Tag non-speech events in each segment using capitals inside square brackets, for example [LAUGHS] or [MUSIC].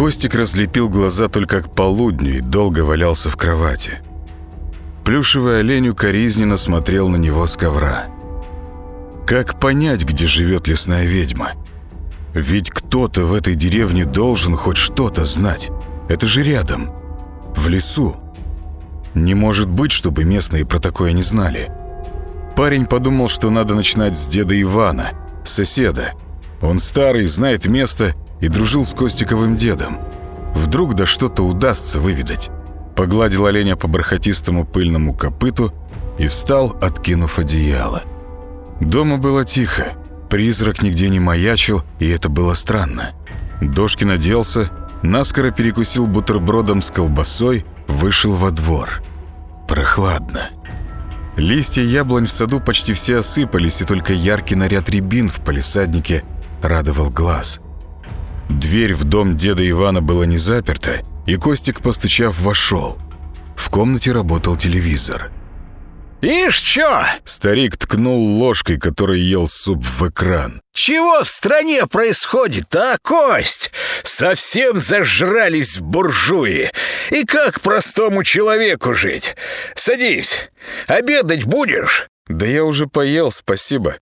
Костик разлепил глаза только к полудню и долго валялся в кровати. Плюшевый олень укоризненно смотрел на него с ковра. Как понять, где живет лесная ведьма? Ведь кто-то в этой деревне должен хоть что-то знать. Это же рядом, в лесу. Не может быть, чтобы местные про такое не знали. Парень подумал, что надо начинать с деда Ивана, соседа. Он старый, знает место и дружил с Костиковым дедом. Вдруг да что-то удастся выведать. Погладил оленя по бархатистому пыльному копыту и встал, откинув одеяло. Дома было тихо. Призрак нигде не маячил, и это было странно. Дошкин оделся, наскоро перекусил бутербродом с колбасой, вышел во двор. Прохладно. Листья яблонь в саду почти все осыпались, и только яркий наряд рябин в палисаднике радовал глаз. Дверь в дом деда Ивана была не заперта, и Костик, постучав, вошел. В комнате работал телевизор. «Ишь, чё?» Старик ткнул ложкой, которой ел суп в экран. «Чего в стране происходит, а, Кость? Совсем зажрались буржуи. И как простому человеку жить? Садись, обедать будешь?» «Да я уже поел, спасибо.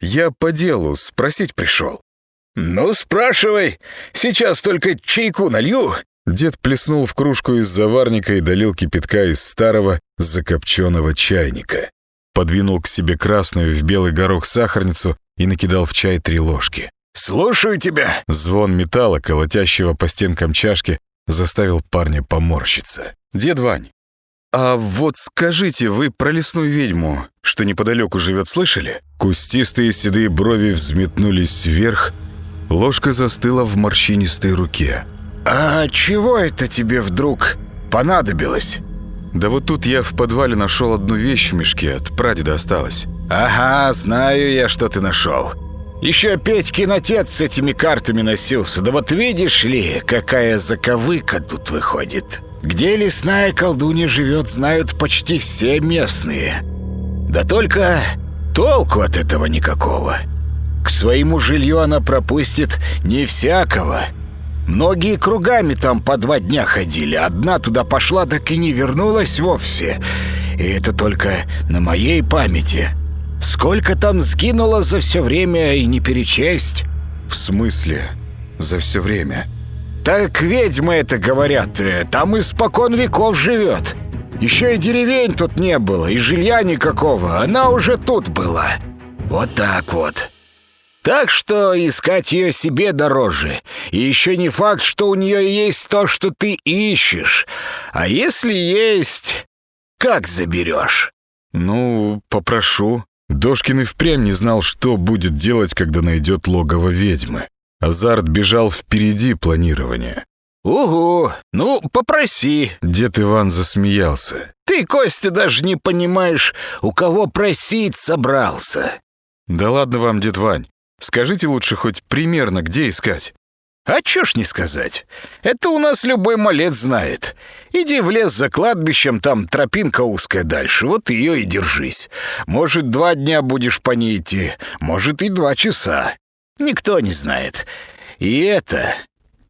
Я по делу спросить пришел». «Ну, спрашивай. Сейчас только чайку налью». Дед плеснул в кружку из заварника и долил кипятка из старого закопченного чайника. Подвинул к себе красную в белый горох сахарницу и накидал в чай три ложки. «Слушаю тебя!» Звон металла, колотящего по стенкам чашки, заставил парня поморщиться. «Дед Вань, а вот скажите, вы про лесную ведьму, что неподалеку живет, слышали?» Кустистые седые брови взметнулись вверх, ложка застыла в морщинистой руке. «А чего это тебе вдруг понадобилось?» «Да вот тут я в подвале нашел одну вещь в мешке, от прадеда осталась». «Ага, знаю я, что ты нашел. Еще Петькин отец с этими картами носился. Да вот видишь ли, какая заковыка тут выходит. Где лесная колдунья живет, знают почти все местные. Да только толку от этого никакого. К своему жилью она пропустит не всякого». Многие кругами там по два дня ходили. Одна туда пошла, так и не вернулась вовсе. И это только на моей памяти. Сколько там сгинуло за все время и не перечесть. В смысле за все время? Так ведьмы это говорят. Э, там испокон веков живет. Еще и деревень тут не было, и жилья никакого. Она уже тут была. Вот так вот. Так что искать ее себе дороже. И еще не факт, что у нее есть то, что ты ищешь. А если есть, как заберешь? Ну, попрошу. Дошкин и впрямь не знал, что будет делать, когда найдет логово ведьмы. Азарт бежал впереди планирования. «Угу, ну, попроси». Дед Иван засмеялся. «Ты, Костя, даже не понимаешь, у кого просить собрался». «Да ладно вам, дед Вань. Скажите лучше хоть примерно, где искать?» «А чё ж не сказать? Это у нас любой малец знает. Иди в лес за кладбищем, там тропинка узкая дальше, вот ее и держись. Может, два дня будешь по ней идти, может, и два часа. Никто не знает. И это...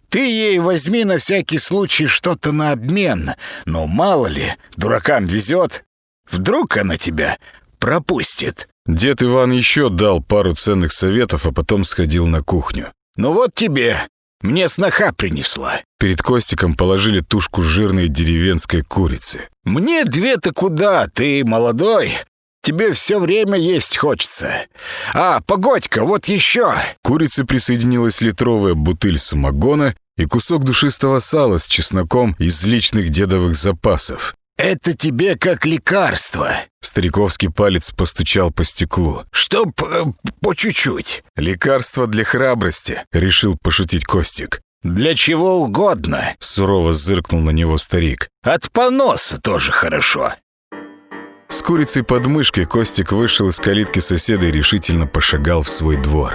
Ты ей возьми на всякий случай что-то на обмен. Но мало ли, дуракам везет. Вдруг она тебя пропустит». Дед Иван еще дал пару ценных советов, а потом сходил на кухню. «Ну вот тебе. Мне сноха принесла». Перед Костиком положили тушку жирной деревенской курицы. «Мне две-то куда? Ты молодой. Тебе все время есть хочется. А, погодь-ка, вот еще!» К курице присоединилась литровая бутыль самогона и кусок душистого сала с чесноком из личных дедовых запасов. «Это тебе как лекарство!» Стариковский палец постучал по стеклу. «Чтоб э, по чуть-чуть!» «Лекарство для храбрости!» — решил пошутить Костик. «Для чего угодно!» — сурово зыркнул на него старик. «От поноса тоже хорошо!» С курицей под мышкой Костик вышел из калитки соседа и решительно пошагал в свой двор.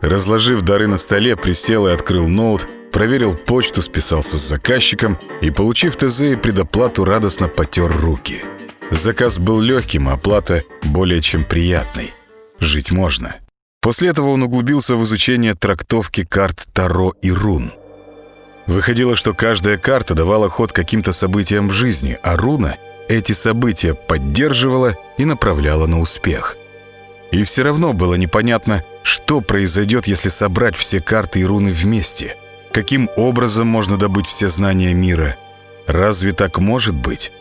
Разложив дары на столе, присел и открыл ноут, проверил почту, списался с заказчиком и, получив ТЗ и предоплату, радостно потер руки. Заказ был легким, а оплата более чем приятной. Жить можно. После этого он углубился в изучение трактовки карт Таро и рун. Выходило, что каждая карта давала ход каким-то событиям в жизни, а руна эти события поддерживала и направляла на успех. И все равно было непонятно, что произойдет, если собрать все карты и руны вместе. Каким образом можно добыть все знания мира? Разве так может быть?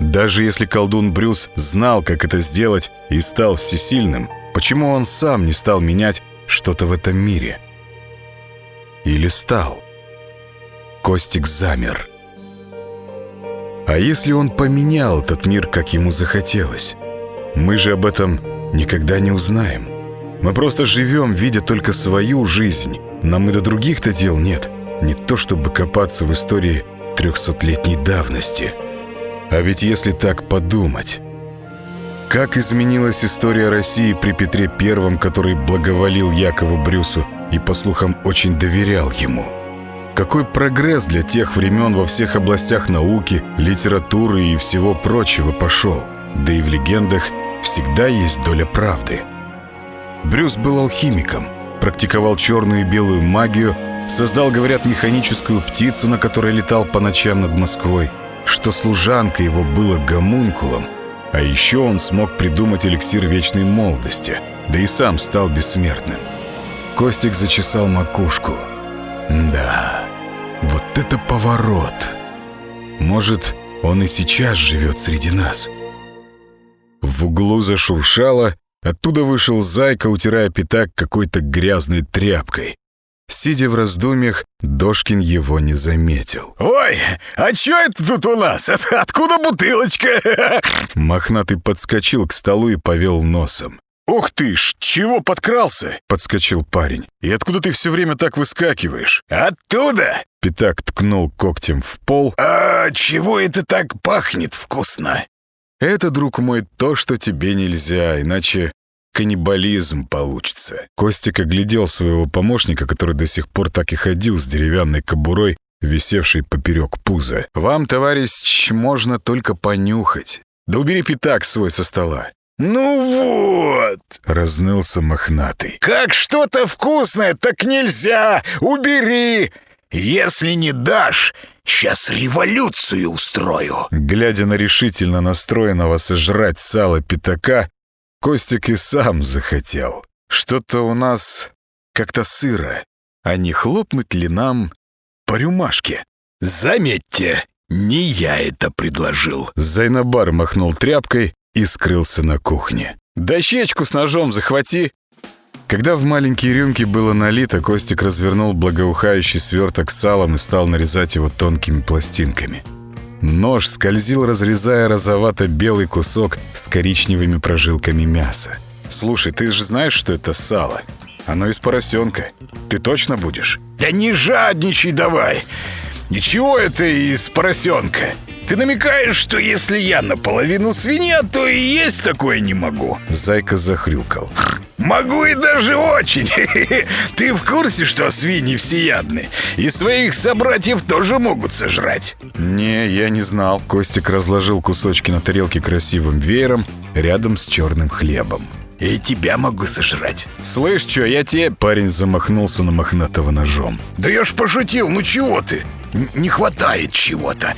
Даже если колдун Брюс знал, как это сделать, и стал всесильным, почему он сам не стал менять что-то в этом мире? Или стал? Костик замер. А если он поменял этот мир, как ему захотелось? Мы же об этом никогда не узнаем. Мы просто живем, видя только свою жизнь. Нам и до других-то дел нет. Не то чтобы копаться в истории трехсотлетней давности. А ведь если так подумать... Как изменилась история России при Петре Первом, который благоволил Якову Брюсу и, по слухам, очень доверял ему? Какой прогресс для тех времен во всех областях науки, литературы и всего прочего пошел? Да и в легендах всегда есть доля правды. Брюс был алхимиком, практиковал черную и белую магию, создал, говорят, механическую птицу, на которой летал по ночам над Москвой, что служанка его была гомункулом, а еще он смог придумать эликсир вечной молодости, да и сам стал бессмертным. Костик зачесал макушку. Да, вот это поворот. Может, он и сейчас живет среди нас. В углу зашуршало, оттуда вышел зайка, утирая пятак какой-то грязной тряпкой. Сидя в раздумьях, Дошкин его не заметил. «Ой, а чё это тут у нас? Откуда бутылочка?» [LAUGHS] Мохнатый подскочил к столу и повел носом. «Ух ты ж, чего подкрался?» — подскочил парень. «И откуда ты все время так выскакиваешь?» «Оттуда!» — Пятак ткнул когтем в пол. «А чего это так пахнет вкусно?» «Это, друг мой, то, что тебе нельзя, иначе каннибализм получится». Костик оглядел своего помощника, который до сих пор так и ходил с деревянной кобурой, висевшей поперек пуза. «Вам, товарищ, можно только понюхать. Да убери пятак свой со стола». «Ну вот!» — разнылся мохнатый. «Как что-то вкусное, так нельзя! Убери! Если не дашь, сейчас революцию устрою!» Глядя на решительно настроенного сожрать сало пятака, Костик и сам захотел. Что-то у нас как-то сыро. А не хлопнуть ли нам по рюмашке? «Заметьте, не я это предложил!» Зайнабар махнул тряпкой и скрылся на кухне. «Дощечку с ножом захвати!» Когда в маленькие рюмки было налито, Костик развернул благоухающий сверток салом и стал нарезать его тонкими пластинками. Нож скользил, разрезая розовато-белый кусок с коричневыми прожилками мяса. «Слушай, ты же знаешь, что это сало? Оно из поросенка. Ты точно будешь?» «Да не жадничай давай! Ничего это из поросенка! Ты намекаешь, что если я наполовину свинья, то и есть такое не могу?» Зайка захрюкал. «Могу и даже очень! [LAUGHS] Ты в курсе, что свиньи всеядны? И своих собратьев тоже могут сожрать?» «Не, я не знал». Костик разложил кусочки на тарелке красивым веером рядом с черным хлебом. «И тебя могу сожрать». «Слышь, что, я тебе...» Парень замахнулся на мохнатого ножом. «Да я ж пошутил, ну чего ты? Не хватает чего-то.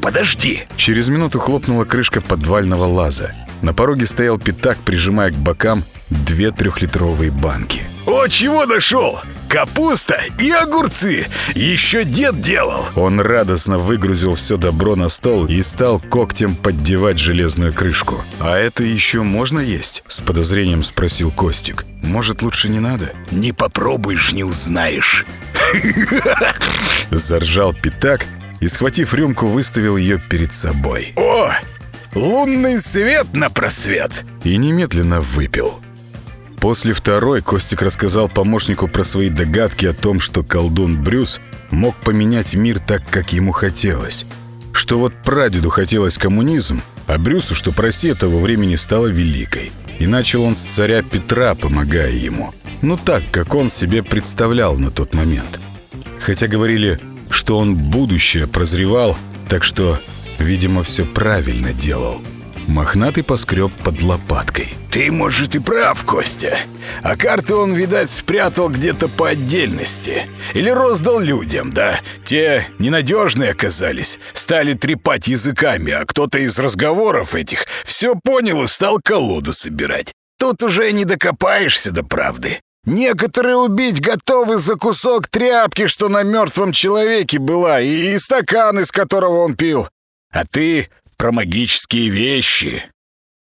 Подожди!» Через минуту хлопнула крышка подвального лаза. На пороге стоял пятак, прижимая к бокам две трехлитровые банки. «О, чего нашел? Капуста и огурцы! Еще дед делал!» Он радостно выгрузил все добро на стол и стал когтем поддевать железную крышку. «А это еще можно есть?» — с подозрением спросил Костик. «Может, лучше не надо?» «Не попробуешь, не узнаешь!» [LAUGHS] Заржал пятак и, схватив рюмку, выставил ее перед собой. «О, лунный свет на просвет!» И немедленно выпил. После второй Костик рассказал помощнику про свои догадки о том, что колдун Брюс мог поменять мир так, как ему хотелось. Что вот прадеду хотелось коммунизм, а Брюсу, что Россия того времени стала великой. И начал он с царя Петра, помогая ему. Ну так, как он себе представлял на тот момент. Хотя говорили, что он будущее прозревал, так что, видимо, все правильно делал. Мохнатый поскреб под лопаткой. «Ты, может, и прав, Костя. А карты он, видать, спрятал где-то по отдельности. Или роздал людям, да? Те ненадежные оказались. Стали трепать языками, а кто-то из разговоров этих все понял и стал колоду собирать. Тут уже не докопаешься до правды. Некоторые убить готовы за кусок тряпки, что на мертвом человеке была, и, и стакан, из которого он пил. А ты про магические вещи.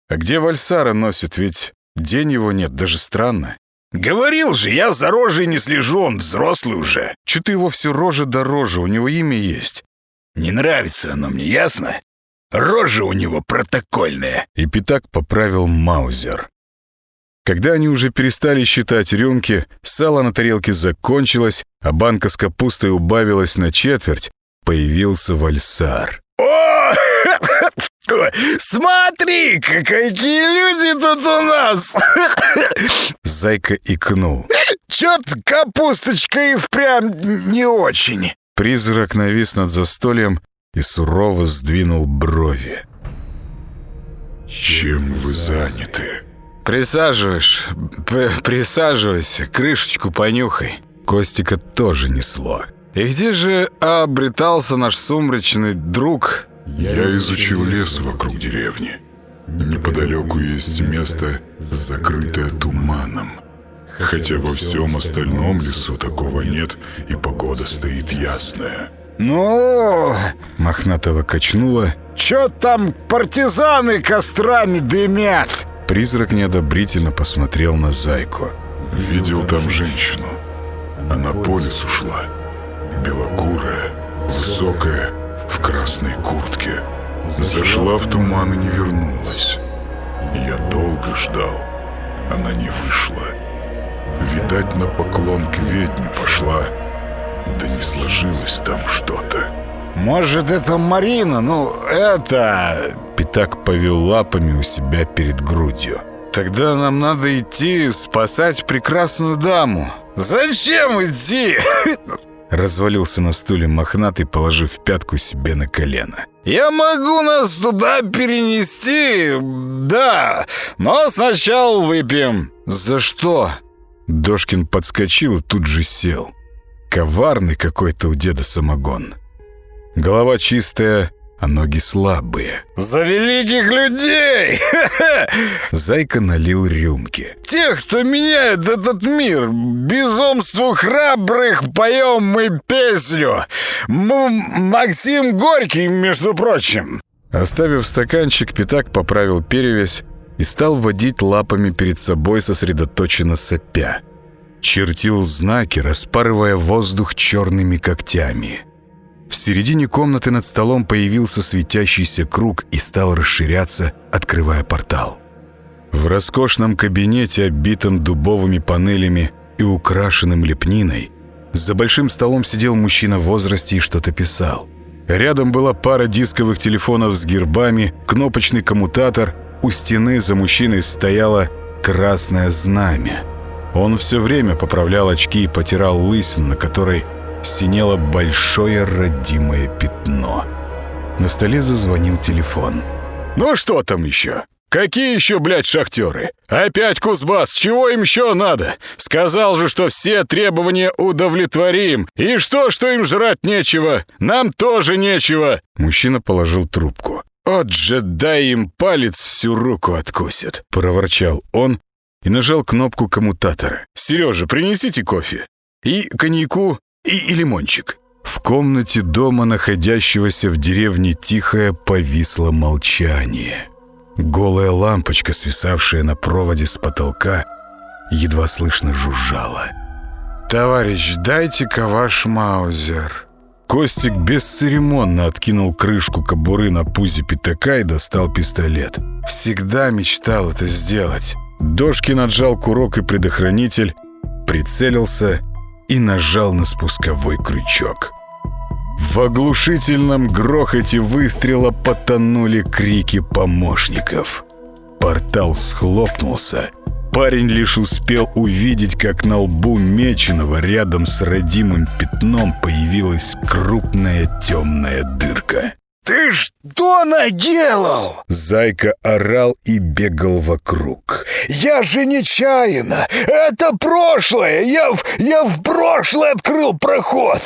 А где Вальсара носит? Ведь день его нет, даже странно. Говорил же, я за рожей не слежу, он взрослый уже. Че ты его все рожа да рожа, у него имя есть. Не нравится оно мне, ясно? Рожа у него протокольная. И Пятак поправил Маузер. Когда они уже перестали считать рюмки, сало на тарелке закончилось, а банка с капустой убавилась на четверть, появился Вальсар. О! [LAUGHS] Смотри, какие люди тут у нас! [LAUGHS] Зайка икнул. Чё-то капусточка и впрямь не очень. Призрак навис над застольем и сурово сдвинул брови. «Чем вы заняты?» «Присаживаешь, присаживайся, крышечку понюхай». Костика тоже несло. «И где же обретался наш сумрачный друг?» «Я изучил лес вокруг деревни. Неподалеку есть место, закрытое туманом. Хотя во всем остальном лесу такого нет, и погода стоит ясная». «Ну...» Мохнатого качнуло. «Чё там партизаны кострами дымят?» Призрак неодобрительно посмотрел на Зайку. «Видел там женщину. Она по лесу шла. Белокурая, высокая, в красной куртке. Зашла в туман и не вернулась. Я долго ждал. Она не вышла. Видать, на поклон к ведьме пошла. Да не сложилось там что-то. «Может, это Марина? Ну, это...» Пятак повел лапами у себя перед грудью. «Тогда нам надо идти спасать прекрасную даму». «Зачем идти?» [LAUGHS] Развалился на стуле мохнатый, положив пятку себе на колено. «Я могу нас туда перенести, да, но сначала выпьем». «За что?» Дошкин подскочил и тут же сел. Коварный какой-то у деда самогон. Голова чистая, а ноги слабые. «За великих людей!» [LAUGHS] Зайка налил рюмки. «Тех, кто меняет этот мир! Безумству храбрых поем мы песню! М Максим Горький, между прочим!» Оставив стаканчик, Пятак поправил перевязь и стал водить лапами перед собой, сосредоточенно сопя. Чертил знаки, распарывая воздух черными когтями. В середине комнаты над столом появился светящийся круг и стал расширяться, открывая портал. В роскошном кабинете, обитом дубовыми панелями и украшенным лепниной, за большим столом сидел мужчина в возрасте и что-то писал. Рядом была пара дисковых телефонов с гербами, кнопочный коммутатор, у стены за мужчиной стояло красное знамя. Он все время поправлял очки и потирал лысину, на которой синело большое родимое пятно. На столе зазвонил телефон. «Ну что там еще? Какие еще, блядь, шахтеры? Опять Кузбасс, чего им еще надо? Сказал же, что все требования удовлетворим. И что, что им жрать нечего? Нам тоже нечего!» Мужчина положил трубку. «От же дай им палец всю руку откусит!» — проворчал он и нажал кнопку коммутатора. «Сережа, принесите кофе. И коньяку, и, и лимончик». В комнате дома, находящегося в деревне Тихое, повисло молчание. Голая лампочка, свисавшая на проводе с потолка, едва слышно жужжала. «Товарищ, дайте-ка ваш маузер». Костик бесцеремонно откинул крышку кобуры на пузе пятака и достал пистолет. Всегда мечтал это сделать. Дошкин отжал курок и предохранитель, прицелился и нажал на спусковой крючок. В оглушительном грохоте выстрела потонули крики помощников. Портал схлопнулся. Парень лишь успел увидеть, как на лбу Меченого рядом с родимым пятном появилась крупная темная дырка. Ты что наделал? Зайка орал и бегал вокруг. Я же нечаянно. Это прошлое. Я в, я в прошлое открыл проход.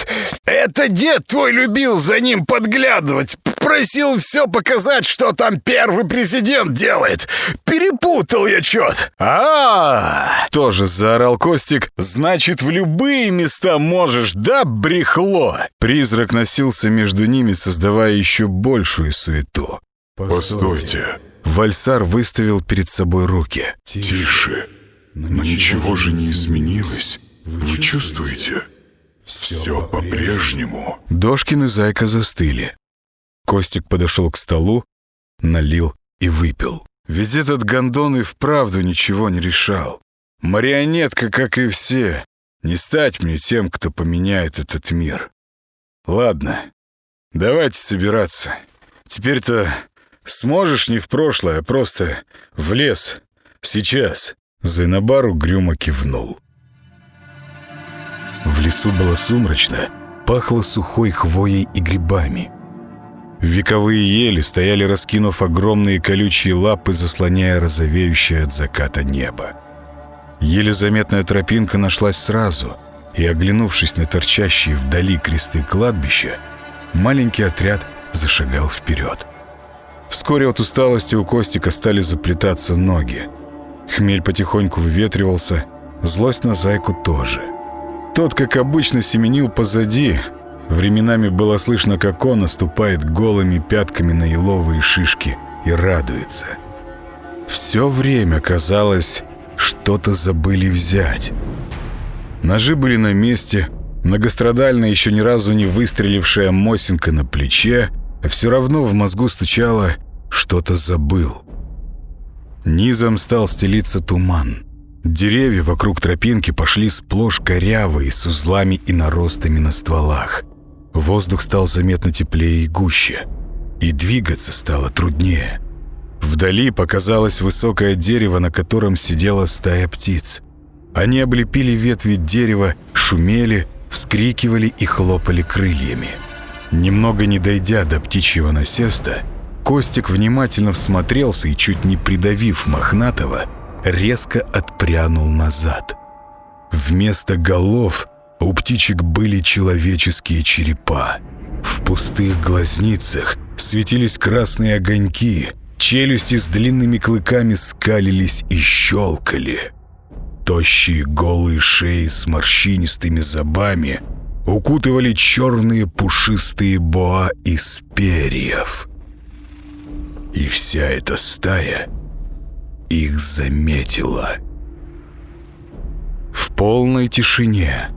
Это дед твой любил за ним подглядывать. Просил все показать, что там первый президент делает. Перепутал я чё-то. А, Тоже заорал Костик. Значит, в любые места можешь, да, брехло? Призрак носился между ними, создавая еще большую суету. Постойте. Вальсар выставил перед собой руки. Тише. Но ничего же не изменилось. Вы чувствуете? Все по-прежнему. Дошкин и Зайка застыли. Костик подошел к столу, налил и выпил. Ведь этот гондон и вправду ничего не решал. Марионетка, как и все. Не стать мне тем, кто поменяет этот мир. Ладно, давайте собираться. Теперь-то сможешь не в прошлое, а просто в лес. Сейчас. Зайнабар угрюмо кивнул. В лесу было сумрачно, пахло сухой хвоей и грибами. Вековые ели стояли, раскинув огромные колючие лапы, заслоняя розовеющее от заката небо. Еле заметная тропинка нашлась сразу, и, оглянувшись на торчащие вдали кресты кладбища, маленький отряд зашагал вперед. Вскоре от усталости у Костика стали заплетаться ноги. Хмель потихоньку выветривался, злость на зайку тоже. Тот, как обычно, семенил позади. Временами было слышно, как он наступает голыми пятками на еловые шишки и радуется. Все время казалось, что-то забыли взять. Ножи были на месте, многострадальная, еще ни разу не выстрелившая Мосинка на плече, а все равно в мозгу стучало «что-то забыл». Низом стал стелиться туман. Деревья вокруг тропинки пошли сплошь корявые, с узлами и наростами на стволах. Воздух стал заметно теплее и гуще. И двигаться стало труднее. Вдали показалось высокое дерево, на котором сидела стая птиц. Они облепили ветви дерева, шумели, вскрикивали и хлопали крыльями. Немного не дойдя до птичьего насеста, Костик внимательно всмотрелся и, чуть не придавив Мохнатого, резко отпрянул назад. Вместо голов у птичек были человеческие черепа. В пустых глазницах светились красные огоньки, челюсти с длинными клыками скалились и щелкали. Тощие голые шеи с морщинистыми зубами укутывали черные пушистые боа из перьев. И вся эта стая их заметила. В полной тишине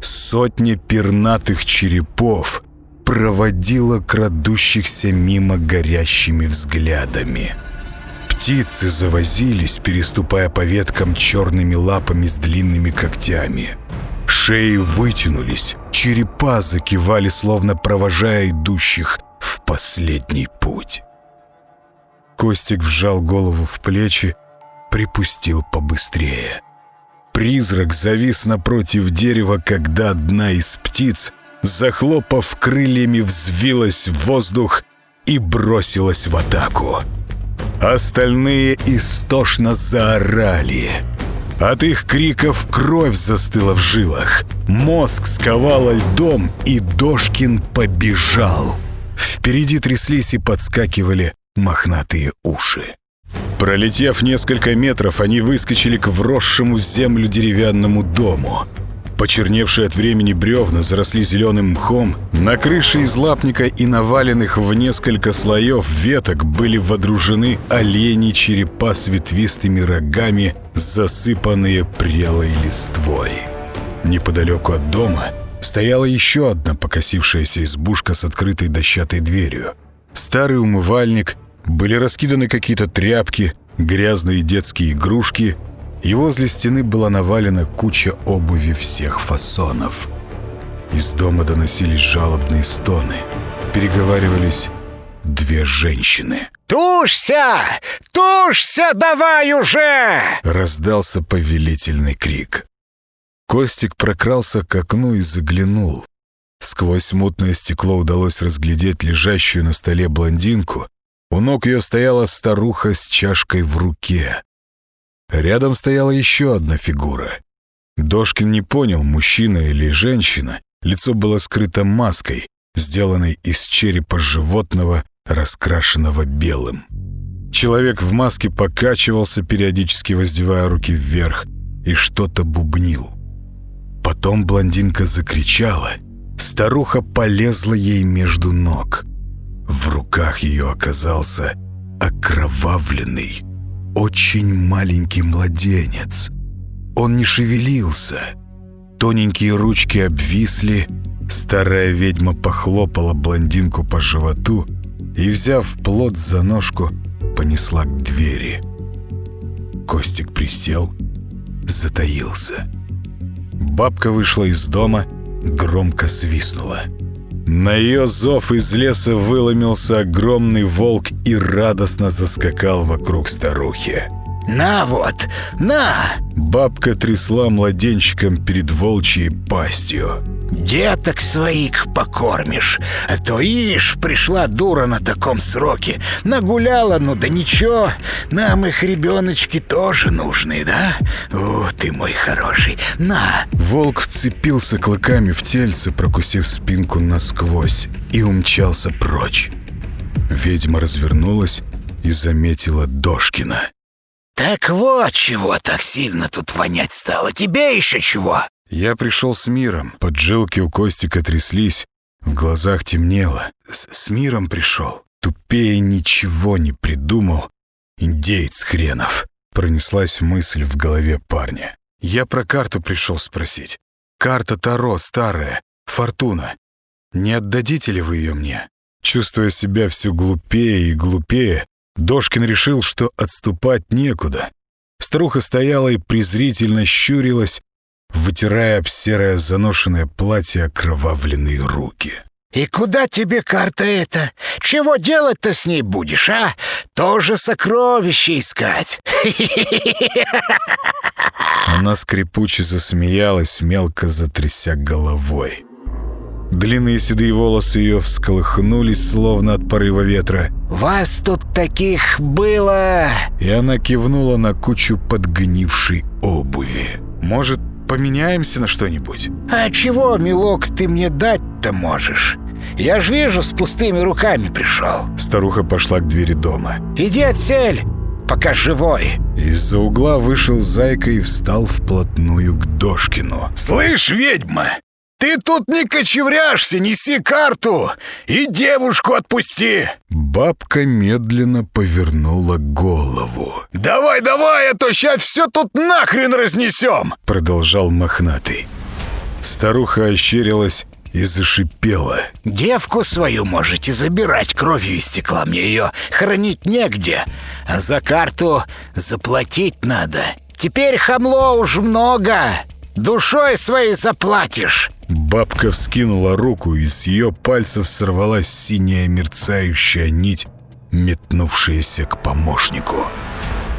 сотня пернатых черепов проводила крадущихся мимо горящими взглядами. Птицы завозились, переступая по веткам черными лапами с длинными когтями. Шеи вытянулись, черепа закивали, словно провожая идущих в последний путь. Костик вжал голову в плечи, припустил побыстрее. Призрак завис напротив дерева, когда одна из птиц, захлопав крыльями, взвилась в воздух и бросилась в атаку. Остальные истошно заорали. От их криков кровь застыла в жилах. Мозг сковало льдом, и Дошкин побежал. Впереди тряслись и подскакивали мохнатые уши. Пролетев несколько метров, они выскочили к вросшему в землю деревянному дому. Почерневшие от времени бревна заросли зеленым мхом, на крыше из лапника и наваленных в несколько слоев веток были водружены олени черепа с ветвистыми рогами, засыпанные прелой листвой. Неподалеку от дома стояла еще одна покосившаяся избушка с открытой дощатой дверью. Старый умывальник, были раскиданы какие-то тряпки, грязные детские игрушки, и возле стены была навалена куча обуви всех фасонов. Из дома доносились жалобные стоны. Переговаривались две женщины. «Тушься! Тушься давай уже!» Раздался повелительный крик. Костик прокрался к окну и заглянул. Сквозь мутное стекло удалось разглядеть лежащую на столе блондинку. У ног ее стояла старуха с чашкой в руке. Рядом стояла еще одна фигура. Дошкин не понял, мужчина или женщина. Лицо было скрыто маской, сделанной из черепа животного, раскрашенного белым. Человек в маске покачивался, периодически воздевая руки вверх, и что-то бубнил. Потом блондинка закричала. Старуха полезла ей между ног. В руках ее оказался окровавленный, очень маленький младенец. Он не шевелился. Тоненькие ручки обвисли, старая ведьма похлопала блондинку по животу и, взяв плод за ножку, понесла к двери. Костик присел, затаился. Бабка вышла из дома, громко свистнула. На ее зов из леса выломился огромный волк и радостно заскакал вокруг старухи. «На вот, на!» Бабка трясла младенчиком перед волчьей пастью. Деток своих покормишь А то, ишь, пришла дура на таком сроке Нагуляла, ну да ничего Нам их ребеночки тоже нужны, да? О, ты мой хороший, на Волк вцепился клыками в тельце, прокусив спинку насквозь И умчался прочь Ведьма развернулась и заметила Дошкина Так вот чего так сильно тут вонять стало Тебе еще чего? Я пришел с миром. Поджилки у Костика тряслись, в глазах темнело. С, с миром пришел. Тупее ничего не придумал. Индеец хренов. Пронеслась мысль в голове парня. Я про карту пришел спросить. Карта Таро старая, Фортуна. Не отдадите ли вы ее мне? Чувствуя себя все глупее и глупее, Дошкин решил, что отступать некуда. Старуха стояла и презрительно щурилась, вытирая об серое заношенное платье окровавленные руки. «И куда тебе карта эта? Чего делать-то с ней будешь, а? Тоже сокровище искать!» [LAUGHS] Она скрипуче засмеялась, мелко затряся головой. Длинные седые волосы ее всколыхнулись, словно от порыва ветра. «Вас тут таких было!» И она кивнула на кучу подгнившей обуви. «Может, поменяемся на что-нибудь?» «А чего, милок, ты мне дать-то можешь? Я ж вижу, с пустыми руками пришел». Старуха пошла к двери дома. «Иди отсель, пока живой». Из-за угла вышел Зайка и встал вплотную к Дошкину. «Слышь, ведьма, ты тут не кочевряшься, неси карту и девушку отпусти!» Бабка медленно повернула голову. «Давай, давай, а то сейчас все тут нахрен разнесем!» Продолжал мохнатый. Старуха ощерилась и зашипела. «Девку свою можете забирать, кровью истекла мне ее, хранить негде, а за карту заплатить надо. Теперь хамло уж много, душой своей заплатишь!» Бабка вскинула руку, и с ее пальцев сорвалась синяя мерцающая нить, метнувшаяся к помощнику.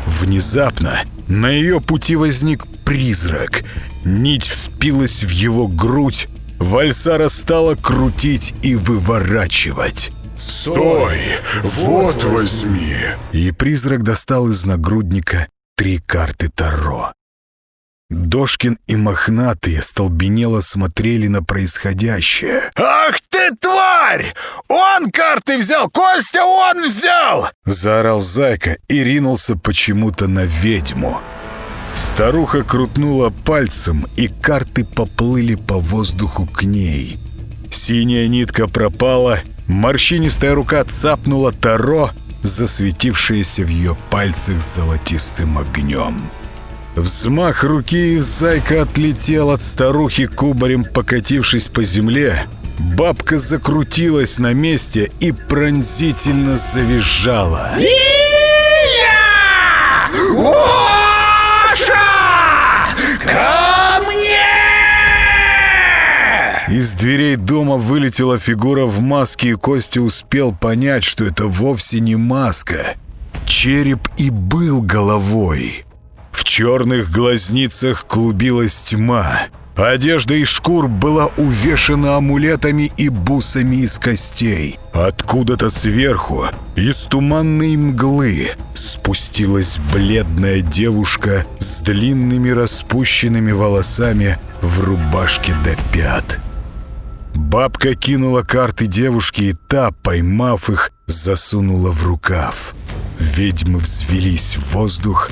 Внезапно на ее пути возник призрак. Нить впилась в его грудь, Вальсара стала крутить и выворачивать. «Стой! Вот возьми!» И призрак достал из нагрудника три карты Таро. Дошкин и Мохнатые столбенело смотрели на происходящее. «Ах ты, тварь! Он карты взял! Костя, он взял!» Заорал Зайка и ринулся почему-то на ведьму. Старуха крутнула пальцем, и карты поплыли по воздуху к ней. Синяя нитка пропала, морщинистая рука цапнула Таро, засветившееся в ее пальцах золотистым огнем. Взмах руки, и зайка отлетел от старухи кубарем, покатившись по земле. Бабка закрутилась на месте и пронзительно завизжала. Ко мне! Из дверей дома вылетела фигура в маске, и Костя успел понять, что это вовсе не маска. Череп и был головой. Черных глазницах клубилась тьма. Одежда из шкур была увешана амулетами и бусами из костей. Откуда-то сверху, из туманной мглы, спустилась бледная девушка с длинными распущенными волосами в рубашке до пят. Бабка кинула карты девушки, и та, поймав их, засунула в рукав. Ведьмы взвелись в воздух,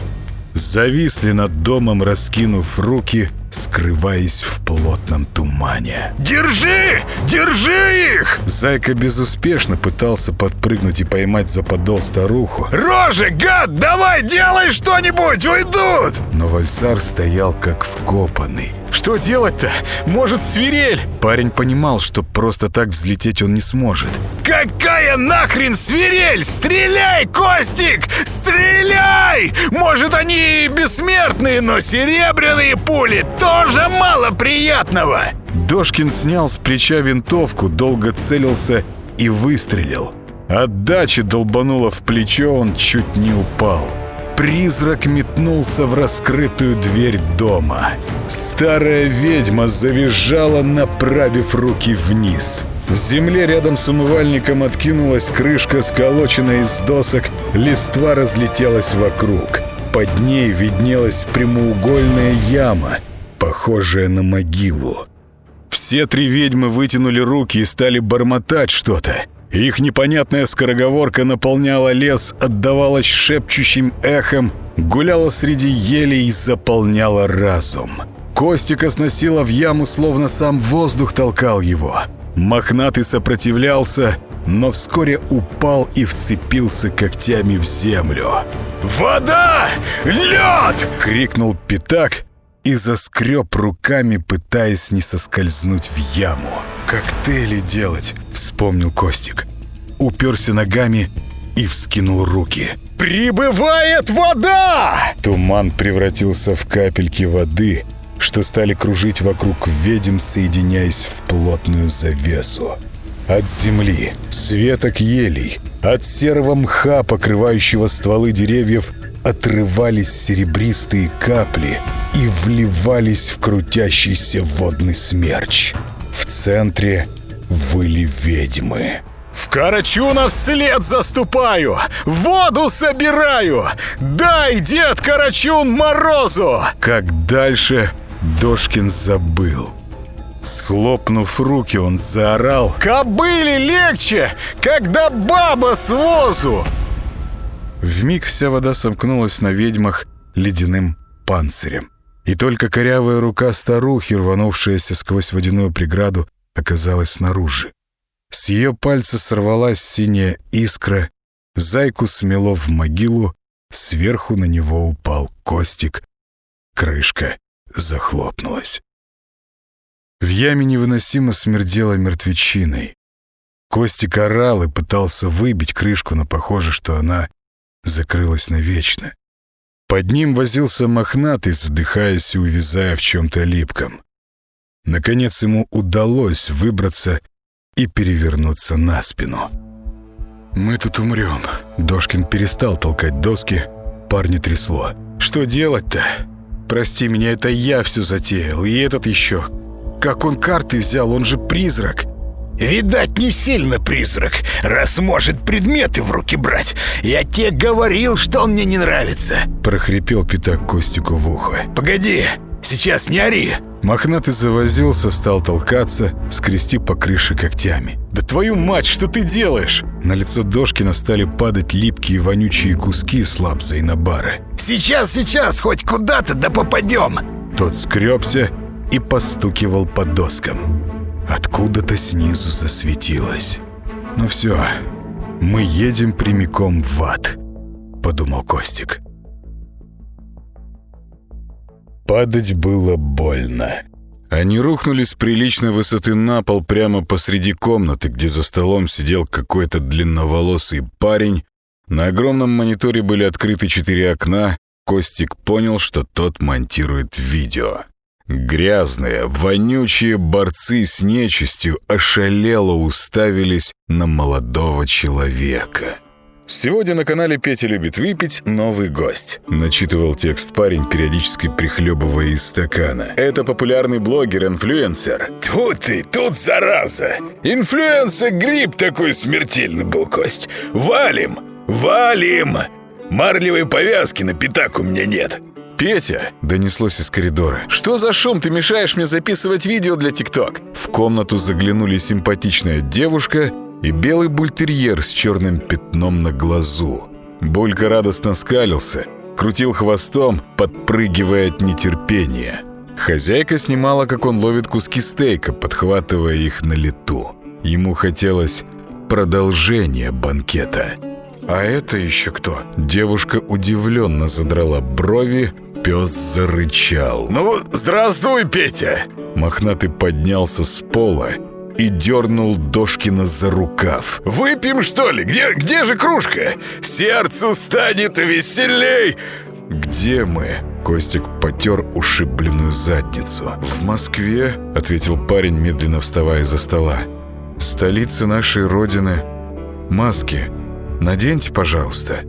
зависли над домом, раскинув руки, скрываясь в плотном тумане. «Держи! Держи их!» Зайка безуспешно пытался подпрыгнуть и поймать за подол старуху, «Рожи, гад, давай, делай что-нибудь, уйдут!» но Вальсар стоял как вкопанный. «Что делать-то? Может, свирель?» Парень понимал, что просто так взлететь он не сможет. «Какая нахрен свирель? Стреляй, Костик! Стреляй! Может, они бессмертные, но серебряные пули тоже мало приятного!» Дошкин снял с плеча винтовку, долго целился и выстрелил. Отдача долбанула в плечо, он чуть не упал. Призрак метнулся в раскрытую дверь дома. Старая ведьма завизжала, направив руки вниз. В земле рядом с умывальником откинулась крышка, сколоченная из досок, листва разлетелась вокруг. Под ней виднелась прямоугольная яма, похожая на могилу. Все три ведьмы вытянули руки и стали бормотать что-то. Их непонятная скороговорка наполняла лес, отдавалась шепчущим эхом, гуляла среди елей и заполняла разум. Костика сносила в яму, словно сам воздух толкал его. Мохнатый сопротивлялся, но вскоре упал и вцепился когтями в землю. «Вода! Лед!» — крикнул Пятак и заскреб руками, пытаясь не соскользнуть в яму. «Коктейли делать!» — вспомнил Костик. Уперся ногами и вскинул руки. «Прибывает вода!» Туман превратился в капельки воды, что стали кружить вокруг ведьм, соединяясь в плотную завесу. От земли, с веток елей, от серого мха, покрывающего стволы деревьев, отрывались серебристые капли и вливались в крутящийся водный смерч. В центре выли ведьмы. «В Карачуна вслед заступаю! Воду собираю! Дай, дед Карачун, морозу!» Как дальше, Дошкин забыл. Схлопнув руки, он заорал «Кобыли легче, когда баба с возу!» Вмиг вся вода сомкнулась на ведьмах ледяным панцирем. И только корявая рука старухи, рванувшаяся сквозь водяную преграду, оказалась снаружи. С ее пальца сорвалась синяя искра, зайку смело в могилу, сверху на него упал Костик, крышка захлопнулась. В яме невыносимо смердело мертвечиной. Костик орал и пытался выбить крышку, но похоже, что она закрылась навечно. Под ним возился мохнатый, задыхаясь и увязая в чем-то липком. Наконец ему удалось выбраться и перевернуться на спину. «Мы тут умрем». Дошкин перестал толкать доски, парня трясло. «Что делать-то? Прости меня, это я все затеял, и этот еще. Как он карты взял, он же призрак». «Видать, не сильно призрак, раз может предметы в руки брать. Я тебе говорил, что он мне не нравится!» прохрипел пятак Костику в ухо. «Погоди, сейчас не ори!» Мохнатый завозился, стал толкаться, скрести по крыше когтями. «Да твою мать, что ты делаешь?» На лицо Дошкина стали падать липкие вонючие куски с лапзой на бары. «Сейчас, сейчас, хоть куда-то да попадем!» Тот скребся и постукивал по доскам. Откуда-то снизу засветилось. «Ну все, мы едем прямиком в ад», — подумал Костик. Падать было больно. Они рухнули с приличной высоты на пол прямо посреди комнаты, где за столом сидел какой-то длинноволосый парень. На огромном мониторе были открыты четыре окна. Костик понял, что тот монтирует видео. Грязные, вонючие борцы с нечистью ошалело уставились на молодого человека. Сегодня на канале «Петя любит выпить» новый гость. Начитывал текст парень, периодически прихлебывая из стакана. Это популярный блогер-инфлюенсер. Тьфу ты, тут зараза! Инфлюенсер грипп такой смертельный был, Кость. Валим! Валим! Марлевой повязки на пятак у меня нет. «Петя!» — донеслось из коридора. «Что за шум? Ты мешаешь мне записывать видео для ТикТок!» В комнату заглянули симпатичная девушка и белый бультерьер с черным пятном на глазу. Булька радостно скалился, крутил хвостом, подпрыгивая от нетерпения. Хозяйка снимала, как он ловит куски стейка, подхватывая их на лету. Ему хотелось продолжения банкета. «А это еще кто?» Девушка удивленно задрала брови, пес зарычал. Ну, здравствуй, Петя! Мохнатый поднялся с пола и дернул Дошкина за рукав. Выпьем, что ли? Где, где же кружка? Сердцу станет веселей! «Где мы?» Костик потер ушибленную задницу. «В Москве», — ответил парень, медленно вставая за стола. «Столица нашей Родины. Маски. Наденьте, пожалуйста».